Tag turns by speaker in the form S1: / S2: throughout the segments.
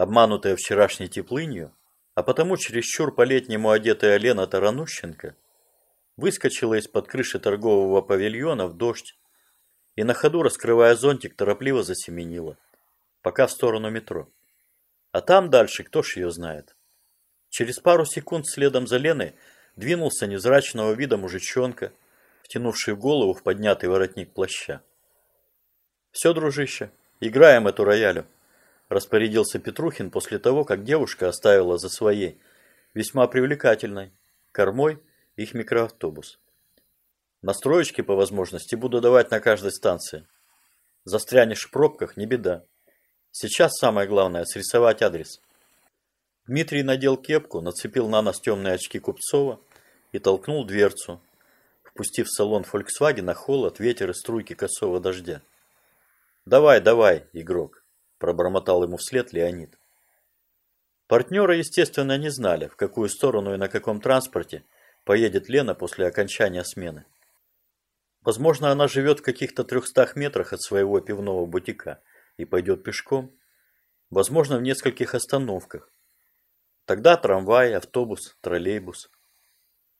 S1: Обманутая вчерашней теплынью, а потому чересчур по-летнему одетая Лена Таранущенко выскочила из-под крыши торгового павильона в дождь и на ходу, раскрывая зонтик, торопливо засеменила, пока в сторону метро. А там дальше кто ж ее знает. Через пару секунд следом за Леной двинулся невзрачного вида мужичонка, втянувший голову в поднятый воротник плаща. «Все, дружище, играем эту роялю», – распорядился Петрухин после того, как девушка оставила за своей, весьма привлекательной, кормой их микроавтобус. Настроечки по возможности буду давать на каждой станции. Застрянешь в пробках – не беда. Сейчас самое главное – срисовать адрес. Дмитрий надел кепку, нацепил на нос темные очки Купцова и толкнул дверцу, впустив в салон Volkswagen холод, ветер и струйки косого дождя. «Давай, давай, игрок», – пробормотал ему вслед Леонид. Партнеры, естественно, не знали, в какую сторону и на каком транспорте поедет Лена после окончания смены. Возможно, она живет в каких-то трехстах метрах от своего пивного бутика и пойдет пешком. Возможно, в нескольких остановках. Тогда трамвай, автобус, троллейбус.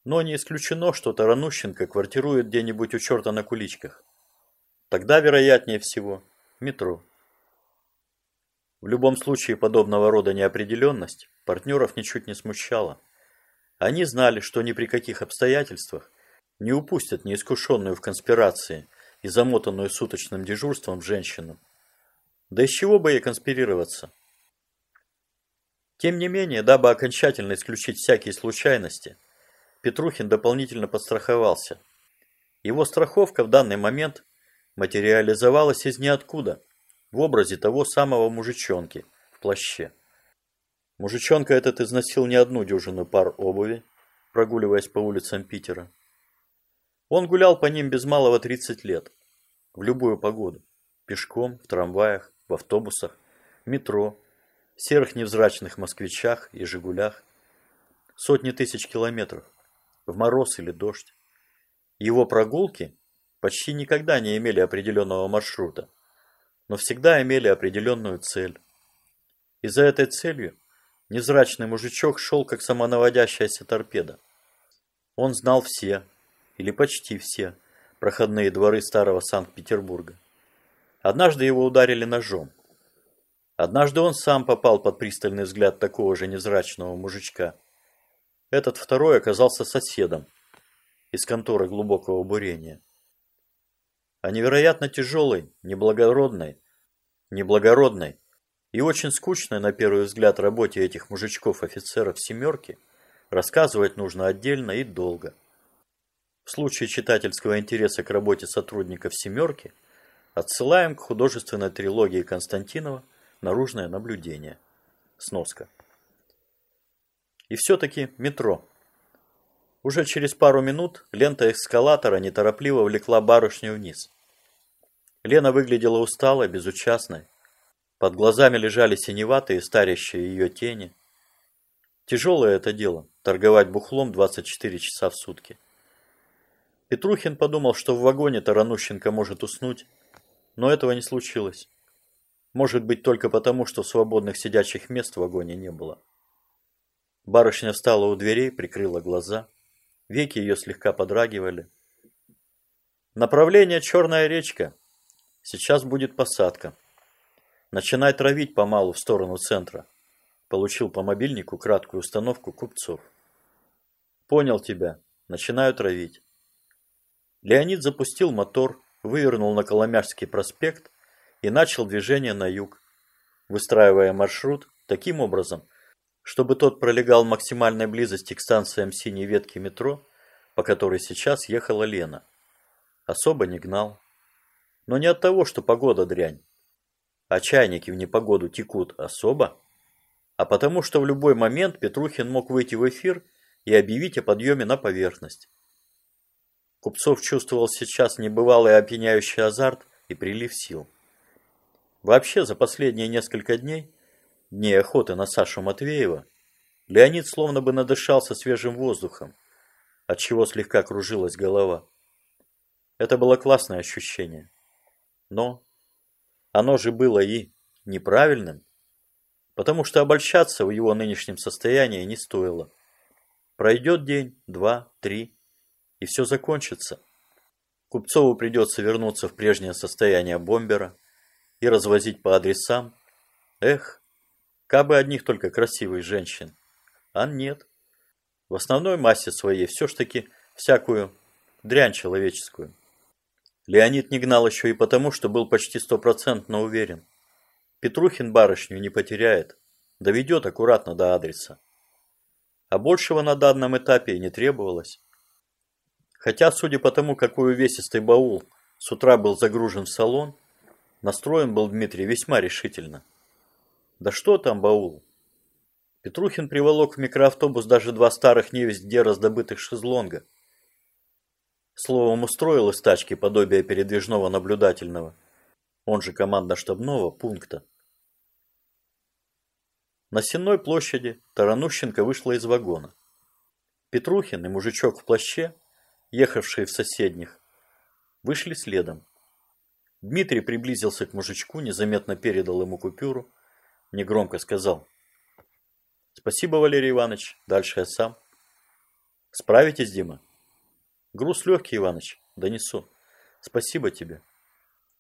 S1: Но не исключено, что Таранущенко квартирует где-нибудь у черта на куличках. Тогда, вероятнее всего, метро. В любом случае, подобного рода неопределенность партнеров ничуть не смущала. Они знали, что ни при каких обстоятельствах не упустят неискушенную в конспирации и замотанную суточным дежурством женщину. Да из чего бы ей конспирироваться? Тем не менее, дабы окончательно исключить всякие случайности, Петрухин дополнительно подстраховался. Его страховка в данный момент материализовалась из ниоткуда, в образе того самого мужичонки в плаще. Мужичонка этот износил не одну дюжину пар обуви, прогуливаясь по улицам Питера. Он гулял по ним без малого 30 лет, в любую погоду, пешком, в трамваях, в автобусах, метро, серых невзрачных москвичах и «Жигулях». Сотни тысяч километров, в мороз или дождь. Его прогулки почти никогда не имели определенного маршрута, но всегда имели определенную цель. И за этой целью невзрачный мужичок шел, как самонаводящаяся торпеда. Он знал все, или почти все, проходные дворы старого Санкт-Петербурга. Однажды его ударили ножом. Однажды он сам попал под пристальный взгляд такого же невзрачного мужичка. Этот второй оказался соседом из конторы глубокого бурения. А невероятно тяжелой, неблагородной, неблагородной и очень скучной на первый взгляд работе этих мужичков-офицеров «семерки» рассказывать нужно отдельно и долго. В случае читательского интереса к работе сотрудников «семерки» отсылаем к художественной трилогии Константинова «Наружное наблюдение». Сноска. И все-таки метро. Уже через пару минут лента эскалатора неторопливо влекла барышню вниз. Лена выглядела усталой, безучастной. Под глазами лежали синеватые старящие ее тени. Тяжелое это дело – торговать бухлом 24 часа в сутки. Петрухин подумал, что в вагоне Таранущенко может уснуть, но этого не случилось. Может быть только потому, что свободных сидячих мест в вагоне не было. Барышня встала у дверей, прикрыла глаза. Веки ее слегка подрагивали. Направление Черная речка. Сейчас будет посадка. Начинай травить помалу в сторону центра. Получил по мобильнику краткую установку купцов. Понял тебя. Начинаю травить. Леонид запустил мотор, вывернул на Коломяжский проспект и начал движение на юг, выстраивая маршрут таким образом, чтобы тот пролегал в максимальной близости к станциям синей ветки метро, по которой сейчас ехала Лена. Особо не гнал. Но не от того, что погода дрянь, а чайники в непогоду текут особо, а потому что в любой момент Петрухин мог выйти в эфир и объявить о подъеме на поверхность. Купцов чувствовал сейчас небывалый опьяняющий азарт и прилив сил. Вообще, за последние несколько дней, дней охоты на Сашу Матвеева, Леонид словно бы надышался свежим воздухом, отчего слегка кружилась голова. Это было классное ощущение. Но оно же было и неправильным. потому что обольщаться в его нынешнем состоянии не стоило. Пройдет день, два, три, и все закончится. Купцову придется вернуться в прежнее состояние бомбера и развозить по адресам. Эх, кабы одних только красивых женщин. А нет. В основной массе своей все ж таки всякую дрянь человеческую. Леонид не гнал еще и потому, что был почти стопроцентно уверен. Петрухин барышню не потеряет, доведет аккуратно до адреса. А большего на данном этапе и не требовалось. Хотя, судя по тому, какой увесистый баул с утра был загружен в салон, настроен был Дмитрий весьма решительно. Да что там баул? Петрухин приволок в микроавтобус даже два старых невесть где раздобытых шезлонга. Словом, устроил из тачки подобие передвижного наблюдательного, он же командно-штабного пункта. На Сенной площади Таранущенко вышла из вагона. Петрухин и мужичок в плаще, ехавшие в соседних, вышли следом. Дмитрий приблизился к мужичку, незаметно передал ему купюру, негромко сказал. «Спасибо, Валерий Иванович, дальше я сам». «Справитесь, Дима?» «Груз легкий, Иваныч, донесу. Спасибо тебе».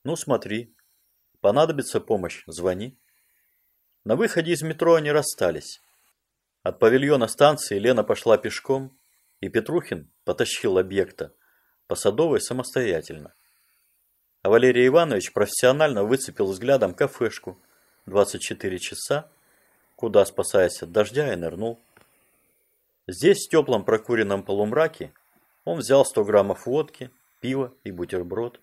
S1: «Ну, смотри. Понадобится помощь, звони». На выходе из метро они расстались. От павильона станции Лена пошла пешком, и Петрухин потащил объекта по Садовой самостоятельно. А Валерий Иванович профессионально выцепил взглядом кафешку 24 часа, куда, спасаясь от дождя, и нырнул. Здесь, в теплом прокуренном полумраке, он взял 100 граммов водки, пива и бутерброд.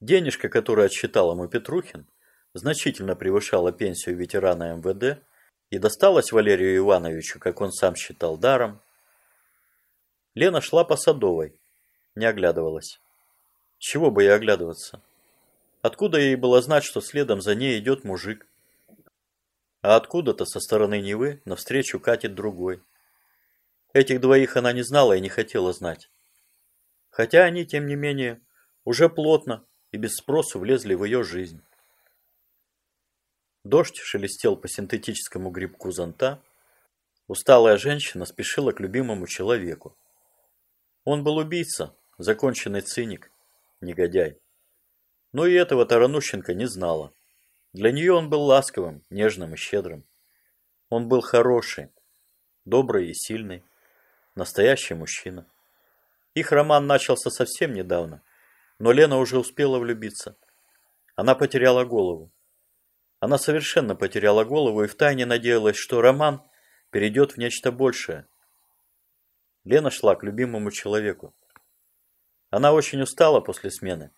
S1: Денежка, которую отсчитал ему Петрухин, значительно превышала пенсию ветерана МВД и досталась Валерию Ивановичу, как он сам считал, даром. Лена шла по Садовой, не оглядывалась. Чего бы ей оглядываться? Откуда ей было знать, что следом за ней идет мужик? А откуда-то со стороны Невы навстречу катит другой. Этих двоих она не знала и не хотела знать. Хотя они, тем не менее, уже плотно и без спросу влезли в ее жизнь. Дождь шелестел по синтетическому грибку зонта. Усталая женщина спешила к любимому человеку. Он был убийца, законченный циник, негодяй. Но и этого Таранущенко не знала. Для нее он был ласковым, нежным и щедрым. Он был хороший, добрый и сильный, настоящий мужчина. Их роман начался совсем недавно, но Лена уже успела влюбиться. Она потеряла голову. Она совершенно потеряла голову и втайне надеялась, что роман перейдет в нечто большее. Лена шла к любимому человеку. Она очень устала после смены,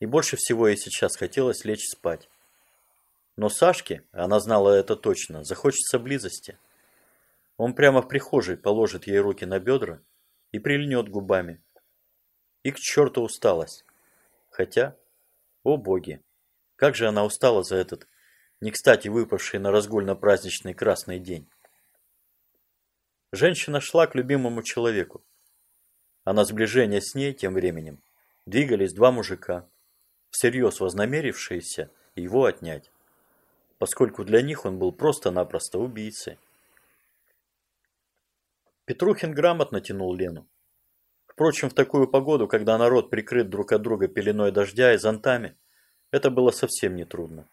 S1: и больше всего ей сейчас хотелось лечь спать. Но Сашке, она знала это точно, захочется близости. Он прямо в прихожей положит ей руки на бедра и прильнет губами. И к черту усталость. Хотя, о боги, как же она устала за этот не кстати выпавший на разгульно-праздничный красный день. Женщина шла к любимому человеку, а на сближение с ней тем временем двигались два мужика, всерьез вознамерившиеся его отнять, поскольку для них он был просто-напросто убийцей. Петрухин грамотно тянул Лену. Впрочем, в такую погоду, когда народ прикрыт друг от друга пеленой дождя и зонтами, это было совсем нетрудно.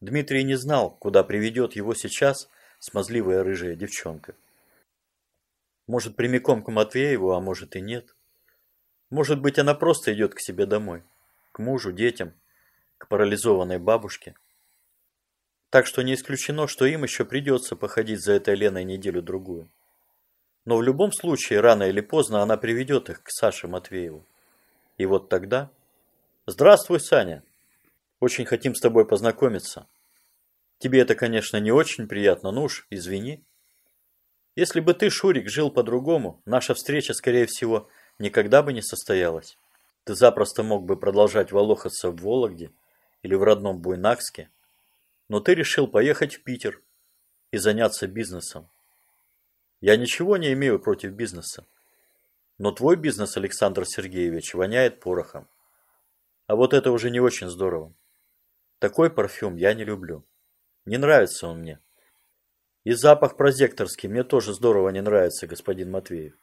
S1: Дмитрий не знал, куда приведет его сейчас смазливая рыжая девчонка. Может, прямиком к Матвееву, а может и нет. Может быть, она просто идет к себе домой, к мужу, детям, к парализованной бабушке. Так что не исключено, что им еще придется походить за этой Леной неделю-другую. Но в любом случае, рано или поздно она приведет их к Саше Матвееву. И вот тогда... Здравствуй, Саня! Очень хотим с тобой познакомиться. Тебе это, конечно, не очень приятно, но уж извини. Если бы ты, Шурик, жил по-другому, наша встреча, скорее всего, никогда бы не состоялась. Ты запросто мог бы продолжать волохаться в Вологде или в родном Буйнакске, но ты решил поехать в Питер и заняться бизнесом. Я ничего не имею против бизнеса, но твой бизнес, Александр Сергеевич, воняет порохом. А вот это уже не очень здорово. Такой парфюм я не люблю. Не нравится он мне. И запах прозекторский мне тоже здорово не нравится, господин Матвеев.